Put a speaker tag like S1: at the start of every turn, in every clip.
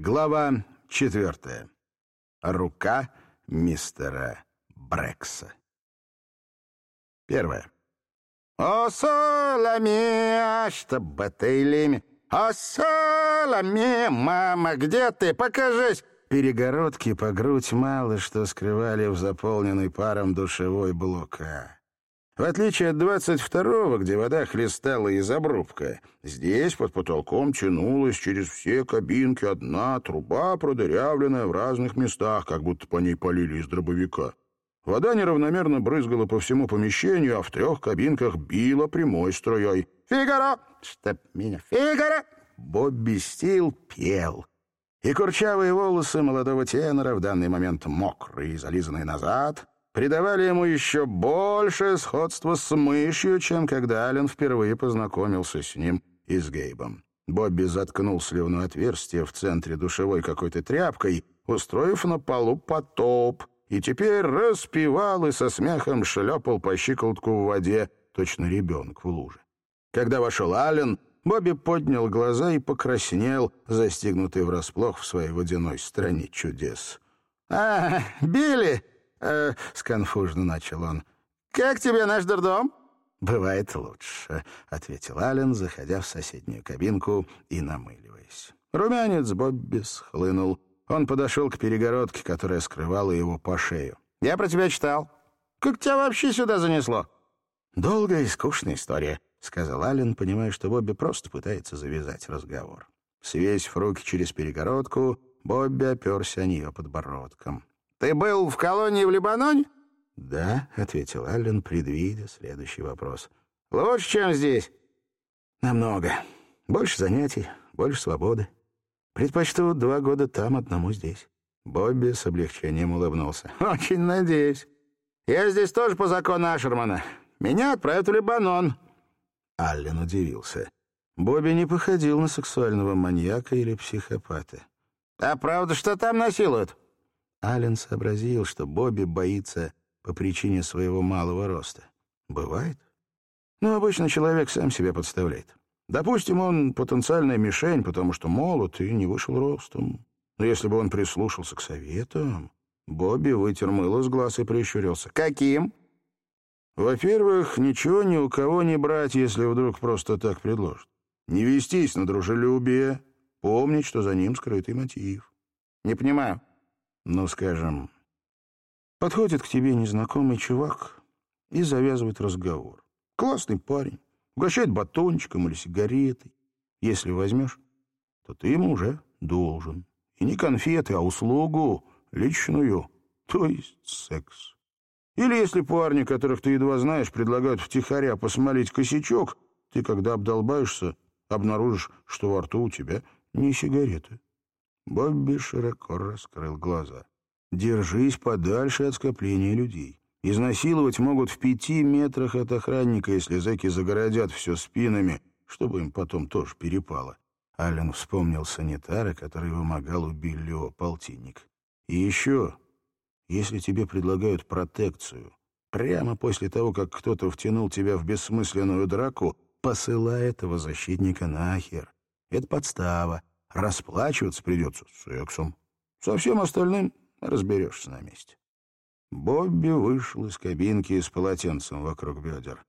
S1: Глава четвертая. Рука мистера Брекса. Первое. «О, Соломе, чтобы ты лими! О, Соломе, мама, где ты? Покажись!» Перегородки по грудь мало что скрывали в заполненной паром душевой блока. В отличие от 22-го, где вода хлестала из обрубка, здесь под потолком тянулась через все кабинки одна труба, продырявленная в разных местах, как будто по ней полили из дробовика. Вода неравномерно брызгала по всему помещению, а в трех кабинках била прямой струей. «Фигаро! Чтоб меня! Фигаро!» Бобби Стил пел. И курчавые волосы молодого тенора, в данный момент мокрые и зализанные назад, придавали ему еще большее сходство с мышью, чем когда Ален впервые познакомился с ним и с Гейбом. Бобби заткнул сливное отверстие в центре душевой какой-то тряпкой, устроив на полу потоп, и теперь распевал и со смехом шлепал по щиколотку в воде, точно ребенок в луже. Когда вошел Ален, Бобби поднял глаза и покраснел, застигнутый врасплох в своей водяной стране чудес. «А, Билли!» Э, — сконфужно начал он. «Как тебе наш дурдом?» «Бывает лучше», — ответил Ален, заходя в соседнюю кабинку и намыливаясь. Румянец Бобби схлынул. Он подошел к перегородке, которая скрывала его по шею. «Я про тебя читал. Как тебя вообще сюда занесло?» «Долгая и скучная история», — сказал Ален, понимая, что Бобби просто пытается завязать разговор. Свесив руки через перегородку, Бобби оперся о нее подбородком. Ты был в колонии в Либаноне? Да, ответил Аллен, предвидя следующий вопрос. Лучше, чем здесь? Намного. Больше занятий, больше свободы. Предпочту два года там, одному здесь. Бобби с облегчением улыбнулся. «Очень надеюсь. Я здесь тоже по закону Ашермана. Меня отправят в Либанон». Аллен удивился. Бобби не походил на сексуального маньяка или психопата. «А правда, что там насилуют?» Ален сообразил, что Бобби боится по причине своего малого роста. Бывает. Но обычно человек сам себя подставляет. Допустим, он потенциальная мишень, потому что молод и не вышел ростом. Но если бы он прислушался к советам, Бобби вытер мыло с глаз и прищурился. «Каким?» «Во-первых, ничего ни у кого не брать, если вдруг просто так предложат. Не вестись на дружелюбие, помнить, что за ним скрытый мотив». «Не понимаю» ну, скажем, подходит к тебе незнакомый чувак и завязывает разговор. Классный парень, угощает батончиком или сигаретой. Если возьмешь, то ты ему уже должен. И не конфеты, а услугу личную, то есть секс. Или если парни, которых ты едва знаешь, предлагают втихаря посмолить косячок, ты, когда обдолбаешься, обнаружишь, что во рту у тебя не сигареты, Бобби широко раскрыл глаза. «Держись подальше от скопления людей. Изнасиловать могут в пяти метрах от охранника, если зэки загородят все спинами, чтобы им потом тоже перепало». Аллен вспомнил санитара, который вымогал у Биллио полтинник. «И еще, если тебе предлагают протекцию, прямо после того, как кто-то втянул тебя в бессмысленную драку, посылай этого защитника нахер. Это подстава, Расплачиваться придется сексом. Со всем остальным разберешься на месте. Бобби вышел из кабинки с полотенцем вокруг бедер.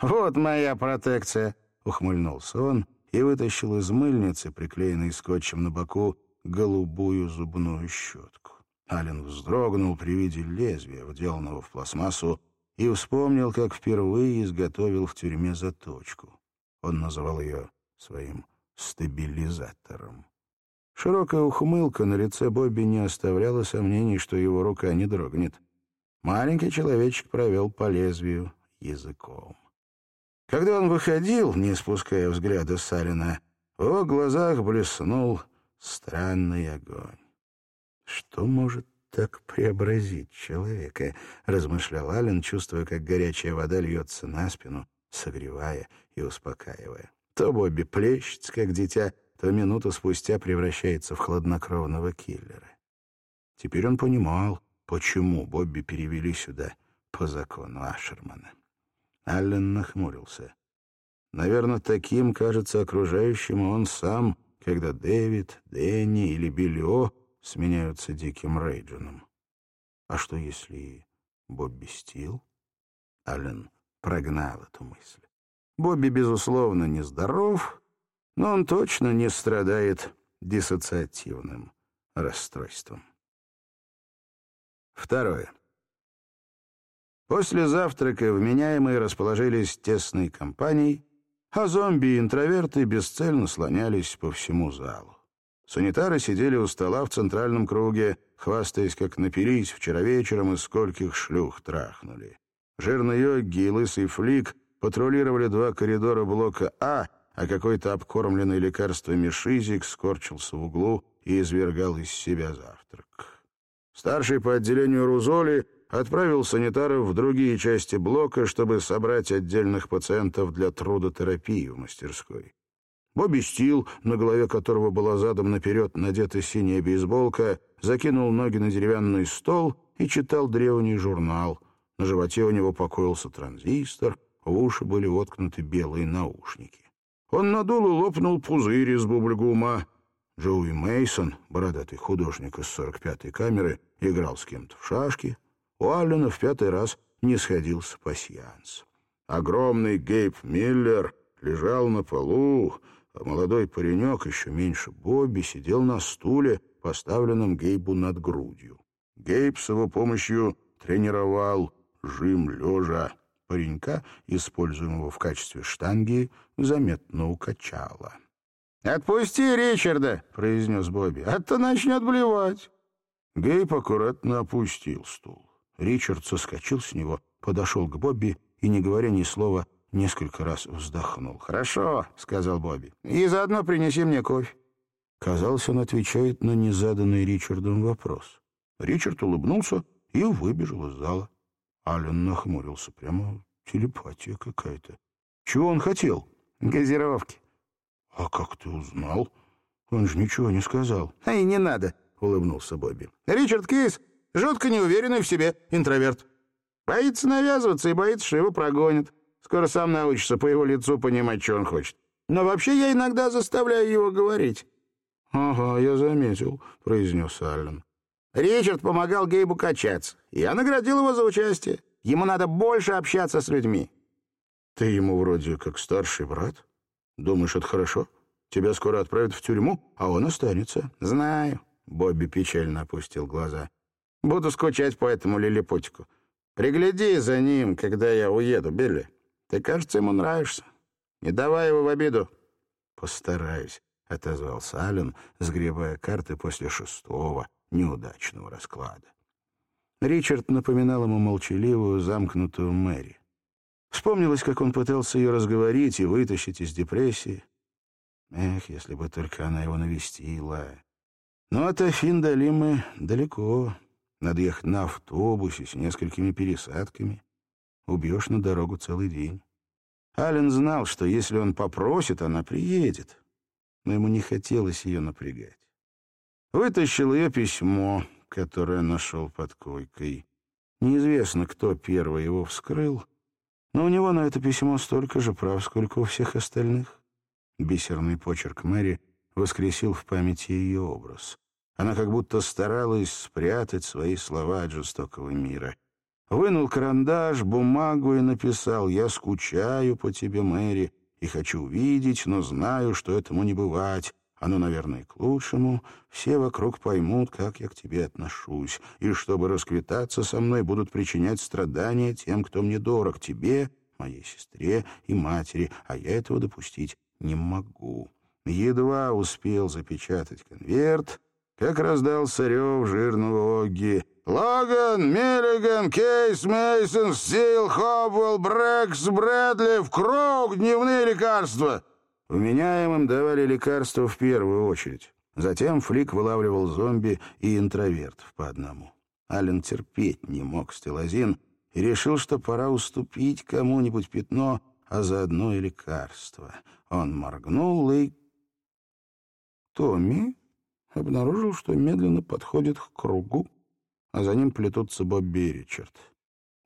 S1: «Вот моя протекция!» — ухмыльнулся он и вытащил из мыльницы, приклеенной скотчем на боку, голубую зубную щетку. Ален вздрогнул при виде лезвия, вделанного в пластмассу, и вспомнил, как впервые изготовил в тюрьме заточку. Он называл ее своим стабилизатором. Широкая ухмылка на лице Бобби не оставляла сомнений, что его рука не дрогнет. Маленький человечек провел по лезвию языком. Когда он выходил, не спуская взгляда Салина, в его глазах блеснул странный огонь. «Что может так преобразить человека?» — размышлял Ален, чувствуя, как горячая вода льется на спину, согревая и успокаивая. То Бобби плещется, как дитя, то минуту спустя превращается в хладнокровного киллера. Теперь он понимал, почему Бобби перевели сюда по закону Ашермана. Аллен нахмурился. Наверное, таким кажется окружающим он сам когда Дэвид, Дэнни или Биллио сменяются Диким Рейджином. А что если Бобби Стил? Аллен прогнал эту мысль. Бобби, безусловно, нездоров, но он точно не страдает диссоциативным расстройством. Второе. После завтрака вменяемые расположились тесной компанией, а зомби и интроверты бесцельно слонялись по всему залу. Санитары сидели у стола в центральном круге, хвастаясь, как напились вчера вечером и скольких шлюх трахнули. Жирный йогги и лысый флик патрулировали два коридора блока А, а какой-то обкормленный лекарствами шизик скорчился в углу и извергал из себя завтрак. Старший по отделению Рузоли отправил санитаров в другие части блока, чтобы собрать отдельных пациентов для трудотерапии в мастерской. Бобби Стил, на голове которого была задом наперед надета синяя бейсболка, закинул ноги на деревянный стол и читал древний журнал. На животе у него покоился транзистор, в уши были воткнуты белые наушники. Он надул и лопнул пузырь из бубльгума. Джоуи Мейсон, бородатый художник из 45-й камеры, играл с кем-то в шашки. У Аллена в пятый раз не сходился пасьянс. Огромный Гейб Миллер лежал на полу, а молодой паренек, еще меньше Бобби, сидел на стуле, поставленном Гейбу над грудью. Гейб с его помощью тренировал жим лежа. Паренька, используемого в качестве штанги, заметно укачало. «Отпусти Ричарда!» — произнес Бобби. «А то начнет блевать!» Гейб аккуратно опустил стул. Ричард соскочил с него, подошел к Бобби и, не говоря ни слова, несколько раз вздохнул. «Хорошо», — сказал Бобби. «И заодно принеси мне кофе». Казалось, он отвечает на незаданный Ричардом вопрос. Ричард улыбнулся и выбежал из зала. Ален нахмурился. Прямо телепатия какая-то. Чего он хотел? Газировки. А как ты узнал? Он же ничего не сказал. Эй, не надо, улыбнулся Бобби. Ричард Кейс жутко неуверенный в себе интроверт. Боится навязываться и боится, что его прогонят. Скоро сам научится по его лицу понимать, что он хочет. Но вообще я иногда заставляю его говорить. — Ага, я заметил, — произнес Аллен. Ричард помогал Гейбу качаться. Я наградил его за участие. Ему надо больше общаться с людьми. — Ты ему вроде как старший брат. Думаешь, это хорошо? Тебя скоро отправят в тюрьму, а он останется. — Знаю. Бобби печально опустил глаза. — Буду скучать по этому лилипутику. Пригляди за ним, когда я уеду, Билли. Ты, кажется, ему нравишься. Не давай его в обиду. Постараюсь, — отозвался Аллен, сгребая карты после шестого неудачного расклада. Ричард напоминал ему молчаливую, замкнутую Мэри. Вспомнилось, как он пытался ее разговорить и вытащить из депрессии. Эх, если бы только она его навестила. Но от Афин до Лимы далеко. Надо ехать на автобусе с несколькими пересадками убьешь на дорогу целый день. Ален знал, что если он попросит, она приедет, но ему не хотелось ее напрягать. Вытащил ее письмо, которое нашел под койкой. Неизвестно, кто первый его вскрыл, но у него на это письмо столько же прав, сколько у всех остальных. Бисерный почерк Мэри воскресил в памяти ее образ. Она как будто старалась спрятать свои слова от жестокого мира. Вынул карандаш, бумагу и написал «Я скучаю по тебе, Мэри, и хочу увидеть, но знаю, что этому не бывать. Оно, наверное, к лучшему. Все вокруг поймут, как я к тебе отношусь, и чтобы расквитаться со мной, будут причинять страдания тем, кто мне дорог, тебе, моей сестре и матери, а я этого допустить не могу». Едва успел запечатать конверт, как раздался рев жирного Огги. Логан, Миллиган, Кейс, Мейсон, Стил, Хопвелл, Брэкс, Брэдли, в круг дневные лекарства. Вменяемым давали лекарства в первую очередь. Затем Флик вылавливал зомби и интровертов по одному. Ален терпеть не мог стелозин и решил, что пора уступить кому-нибудь пятно, а заодно и лекарство. Он моргнул и... Томми обнаружил, что медленно подходит к кругу, а за ним плетутся Бобби и Ричард.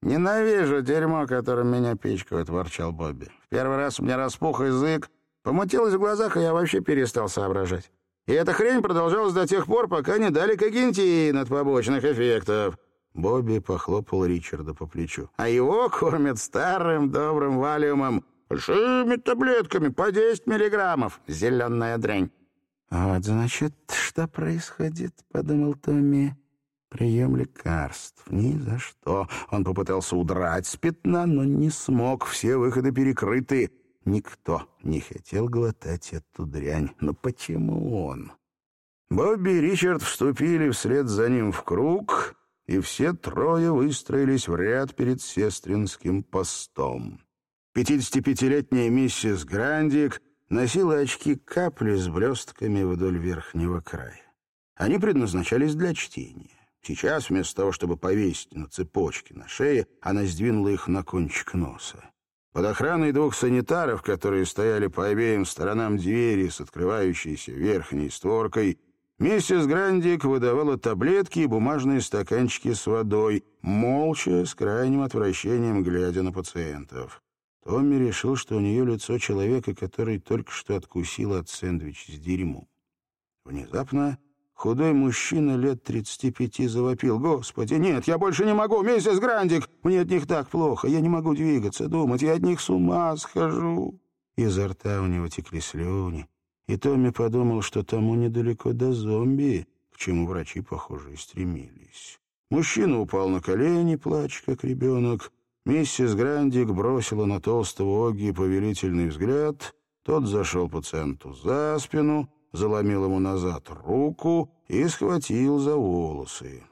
S1: «Ненавижу дерьмо, которым меня пичкают», — ворчал Бобби. «В первый раз у меня распух язык, Помутилось в глазах, и я вообще перестал соображать. И эта хрень продолжалась до тех пор, пока не дали кагентин от побочных эффектов». Бобби похлопал Ричарда по плечу. «А его кормят старым добрым валиумом. Большими таблетками по 10 миллиграммов. Зеленая дрянь». «Вот, значит, что происходит?» — подумал Томми. «Прием лекарств. Ни за что». Он попытался удрать с пятна, но не смог. Все выходы перекрыты. Никто не хотел глотать эту дрянь. Но почему он? Бобби и Ричард вступили вслед за ним в круг, и все трое выстроились в ряд перед сестринским постом. Пятидесятипятилетняя миссис Грандик носила очки капли с блестками вдоль верхнего края. Они предназначались для чтения. Сейчас, вместо того, чтобы повесить на цепочке на шее, она сдвинула их на кончик носа. Под охраной двух санитаров, которые стояли по обеим сторонам двери с открывающейся верхней створкой, миссис Грандик выдавала таблетки и бумажные стаканчики с водой, молча, с крайним отвращением глядя на пациентов. Томми решил, что у нее лицо человека, который только что откусил от сэндвича с дерьмом. Внезапно Худой мужчина лет тридцати пяти завопил. «Господи, нет, я больше не могу, миссис Грандик! Мне от них так плохо, я не могу двигаться, думать, я от них с ума схожу!» Изо рта у него текли слюни, и Томми подумал, что тому недалеко до зомби, к чему врачи, похоже, и стремились. Мужчина упал на колени, плача, как ребенок. Миссис Грандик бросила на толстого Оги повелительный взгляд. Тот зашел пациенту за спину — заломил ему назад руку и схватил за волосы.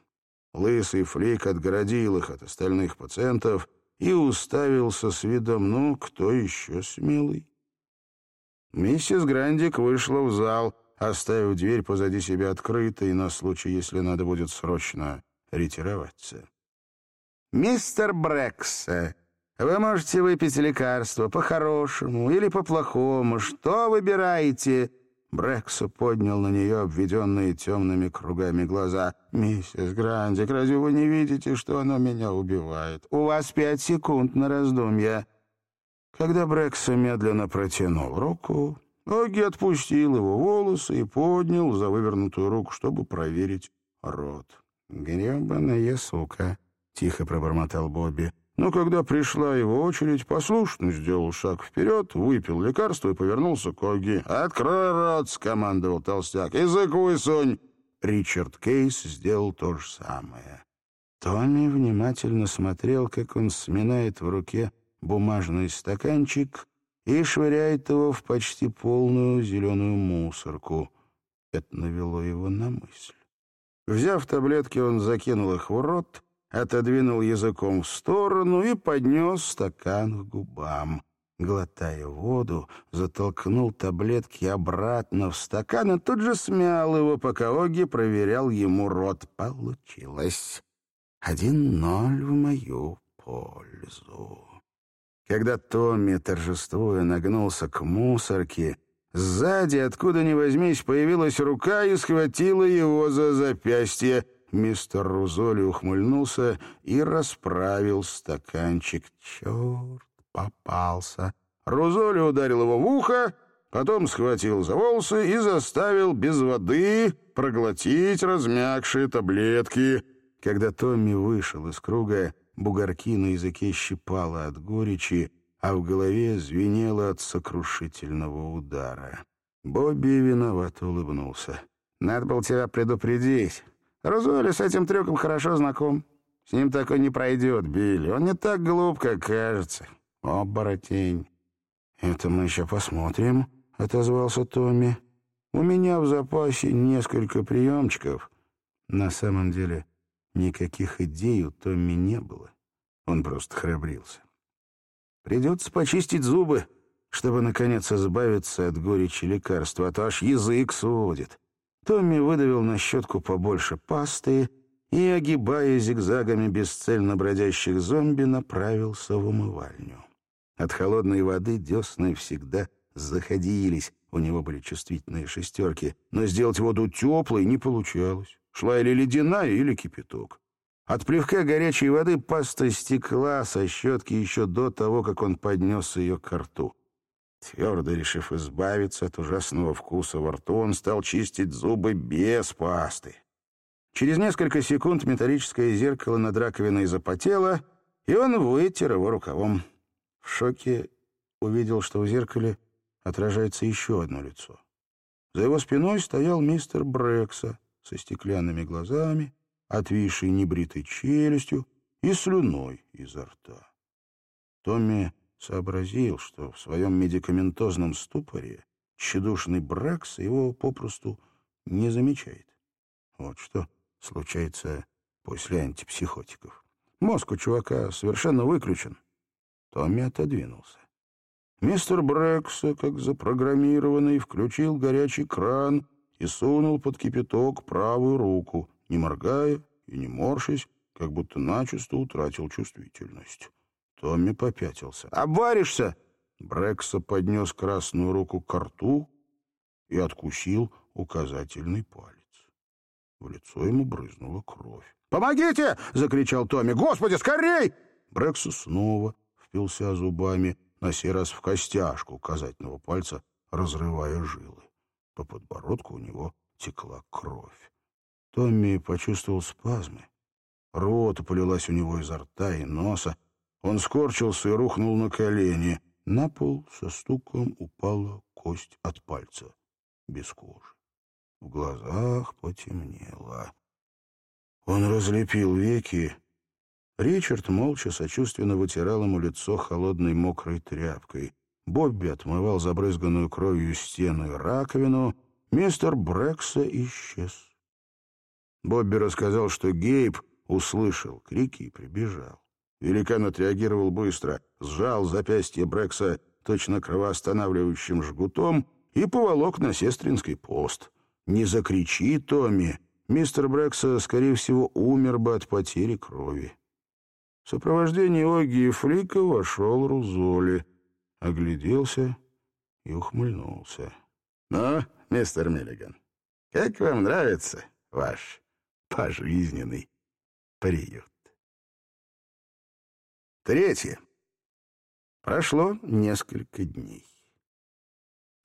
S1: Лысый флик отгородил их от остальных пациентов и уставился с видом «ну, кто еще смелый?». Миссис Грандик вышла в зал, оставив дверь позади себя открытой на случай, если надо будет срочно ретироваться. «Мистер Брекса, вы можете выпить лекарство по-хорошему или по-плохому. Что выбираете?» Брексо поднял на нее обведенные темными кругами глаза. «Миссис Грандик, разве вы не видите, что оно меня убивает? У вас пять секунд на раздумья». Когда Брексо медленно протянул руку, Оги отпустил его волосы и поднял за вывернутую руку, чтобы проверить рот. «Гребаная сука!» — тихо пробормотал Бобби. Но когда пришла его очередь, послушно сделал шаг вперед, выпил лекарство и повернулся к Оги. «Открой рот!» — скомандовал толстяк. «Язык высунь!» Ричард Кейс сделал то же самое. Томми внимательно смотрел, как он сминает в руке бумажный стаканчик и швыряет его в почти полную зеленую мусорку. Это навело его на мысль. Взяв таблетки, он закинул их в рот отодвинул языком в сторону и поднес стакан к губам. Глотая воду, затолкнул таблетки обратно в стакан и тут же смял его, пока Оги проверял ему рот. Получилось. Один ноль в мою пользу. Когда Томми, торжествуя, нагнулся к мусорке, сзади, откуда ни возьмись, появилась рука и схватила его за запястье. Мистер Рузоли ухмыльнулся и расправил стаканчик. Черт, попался. Рузоли ударил его в ухо, потом схватил за волосы и заставил без воды проглотить размягшие таблетки. Когда Томми вышел из круга, бугорки на языке щипало от горечи, а в голове звенело от сокрушительного удара. Бобби виновато улыбнулся. «Надо было тебя предупредить. Розуэлли с этим трюком хорошо знаком. С ним такой не пройдет, Билли. Он не так глуп, как кажется. Оборотень. Это мы еще посмотрим, — отозвался Томми. У меня в запасе несколько приемчиков. На самом деле никаких идей у Томми не было. Он просто храбрился. Придется почистить зубы, чтобы, наконец, избавиться от горечи лекарства, а то аж язык сводит. Томми выдавил на щетку побольше пасты и, огибая зигзагами бесцельно бродящих зомби, направился в умывальню. От холодной воды десны всегда заходились, у него были чувствительные шестерки, но сделать воду теплой не получалось. Шла или ледяная, или кипяток. От плевка горячей воды паста стекла со щетки еще до того, как он поднес ее к рту. Твердо решив избавиться от ужасного вкуса во рту, он стал чистить зубы без пасты. Через несколько секунд металлическое зеркало над раковиной запотело, и он вытер его рукавом. В шоке увидел, что в зеркале отражается еще одно лицо. За его спиной стоял мистер Брекса со стеклянными глазами, отвисшей небритой челюстью и слюной изо рта. Томми сообразил, что в своем медикаментозном ступоре тщедушный Брекс его попросту не замечает. Вот что случается после антипсихотиков. Мозг у чувака совершенно выключен. Томми отодвинулся. Мистер Брекса, как запрограммированный, включил горячий кран и сунул под кипяток правую руку, не моргая и не морщась, как будто начисто утратил чувствительность. Томми попятился. «Обваришься!» Брекса поднес красную руку к рту и откусил указательный палец. В лицо ему брызнула кровь. «Помогите!» — закричал Томми. «Господи, скорей!» Брекса снова впился зубами, на сей раз в костяшку указательного пальца, разрывая жилы. По подбородку у него текла кровь. Томми почувствовал спазмы. Рота полилась у него изо рта и носа, он скорчился и рухнул на колени. На пол со стуком упала кость от пальца, без кожи. В глазах потемнело. Он разлепил веки. Ричард молча сочувственно вытирал ему лицо холодной мокрой тряпкой. Бобби отмывал забрызганную кровью стену и раковину. Мистер Брекса исчез. Бобби рассказал, что Гейб услышал крики и прибежал. Великан отреагировал быстро, сжал запястье Брекса точно кровоостанавливающим жгутом и поволок на сестринский пост. «Не закричи, Томми!» Мистер Брекса, скорее всего, умер бы от потери крови. В сопровождении Оги и Флика вошел Рузоли, огляделся и ухмыльнулся. «Ну, мистер Миллиган, как вам нравится ваш пожизненный приют?» Третье. Прошло несколько дней.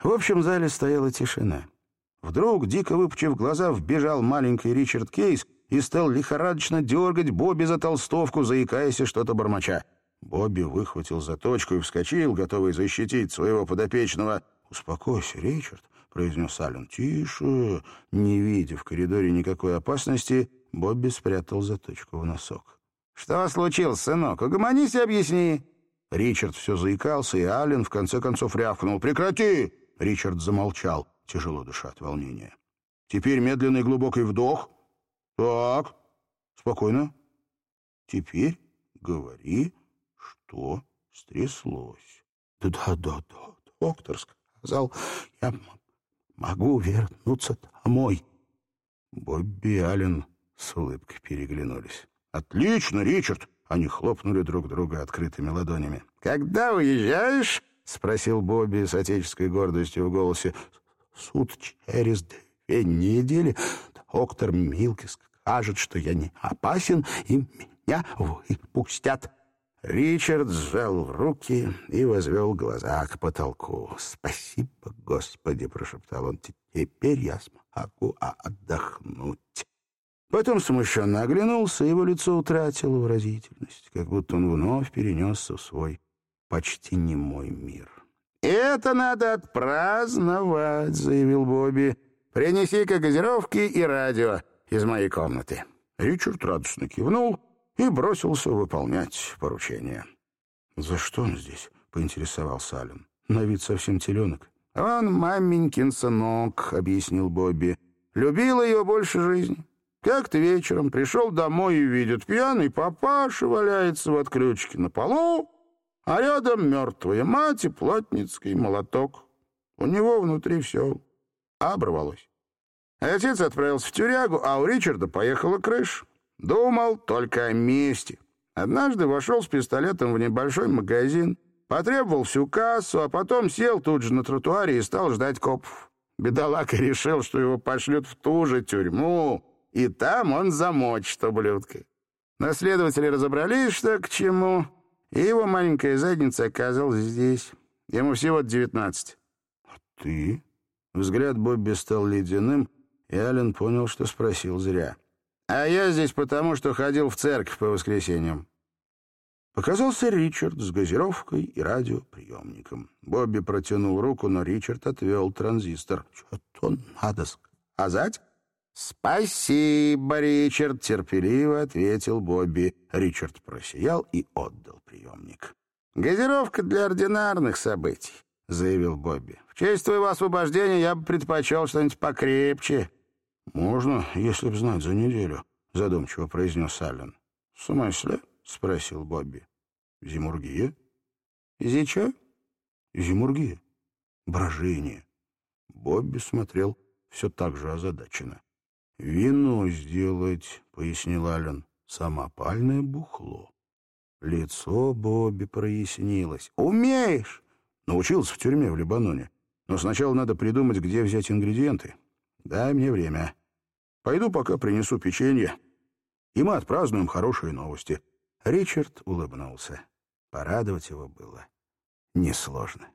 S1: В общем зале стояла тишина. Вдруг, дико выпучив глаза, вбежал маленький Ричард Кейс и стал лихорадочно дергать Бобби за толстовку, заикаясь и что-то бормоча. Бобби выхватил заточку и вскочил, готовый защитить своего подопечного. «Успокойся, Ричард», — произнес Аллен. «Тише». Не видя в коридоре никакой опасности, Бобби спрятал заточку в носок. «Что случилось, сынок? Угомонись и объясни». Ричард все заикался, и Аллен в конце концов рявкнул. «Прекрати!» Ричард замолчал, тяжело дыша от волнения. «Теперь медленный глубокий вдох. Так, спокойно. Теперь говори, что стряслось». «Да-да-да, доктор сказал, я могу вернуться домой». Бобби и Аллен с улыбкой переглянулись. «Отлично, Ричард!» Они хлопнули друг друга открытыми ладонями. «Когда уезжаешь?» — спросил Бобби с отеческой гордостью в голосе. «Суд через две недели. Доктор Милки скажет, что я не опасен, и меня выпустят». Ричард сжал руки и возвел глаза к потолку. «Спасибо, Господи!» — прошептал он. «Теперь я смогу отдохнуть». Потом смущенно оглянулся, его лицо утратило выразительность, как будто он вновь перенесся в свой почти немой мир. «Это надо отпраздновать», — заявил Бобби. «Принеси-ка газировки и радио из моей комнаты». Ричард радостно кивнул и бросился выполнять поручение. «За что он здесь?» — поинтересовался Ален. «На вид совсем теленок». «Он маменькин сынок», — объяснил Бобби. «Любил ее больше жизни. Как-то вечером пришел домой и видит, пьяный папаша валяется в отключке на полу, а рядом мертвая мать и плотницкий молоток. У него внутри все оборвалось. Отец отправился в тюрягу, а у Ричарда поехала крыша. Думал только о мести. Однажды вошел с пистолетом в небольшой магазин, потребовал всю кассу, а потом сел тут же на тротуаре и стал ждать копов. Бедолага решил, что его пошлют в ту же тюрьму, и там он замочит ублюдка. Но следователи разобрались, что к чему, и его маленькая задница оказалась здесь. Ему всего девятнадцать».
S2: «А ты?» Взгляд Бобби стал ледяным, и Ален понял, что спросил зря.
S1: «А я здесь потому, что ходил в церковь по воскресеньям».
S2: Показался Ричард с газировкой и радиоприемником. Бобби протянул руку, но Ричард отвел транзистор. «Что-то надо сказать?» «Спасибо, Ричард!» — терпеливо ответил Бобби. Ричард просиял и отдал приемник.
S1: «Газировка для ординарных событий», — заявил Бобби. «В честь твоего освобождения я бы предпочел что-нибудь покрепче».
S2: «Можно, если б знать за неделю», — задумчиво произнес Аллен.
S1: «В смысле?»
S2: — спросил Бобби. «Зимургия?»
S1: «Зичо?»
S2: «Зимургия. Брожение». Бобби смотрел все так же озадаченно. «Вино сделать», — пояснил Ален, — «самопальное бухло». Лицо Бобби прояснилось. «Умеешь!» Научился в тюрьме в Лебаноне. Но сначала надо придумать, где взять ингредиенты. Дай мне время. Пойду пока принесу печенье, и мы отпразднуем хорошие новости». Ричард улыбнулся. Порадовать его было несложно.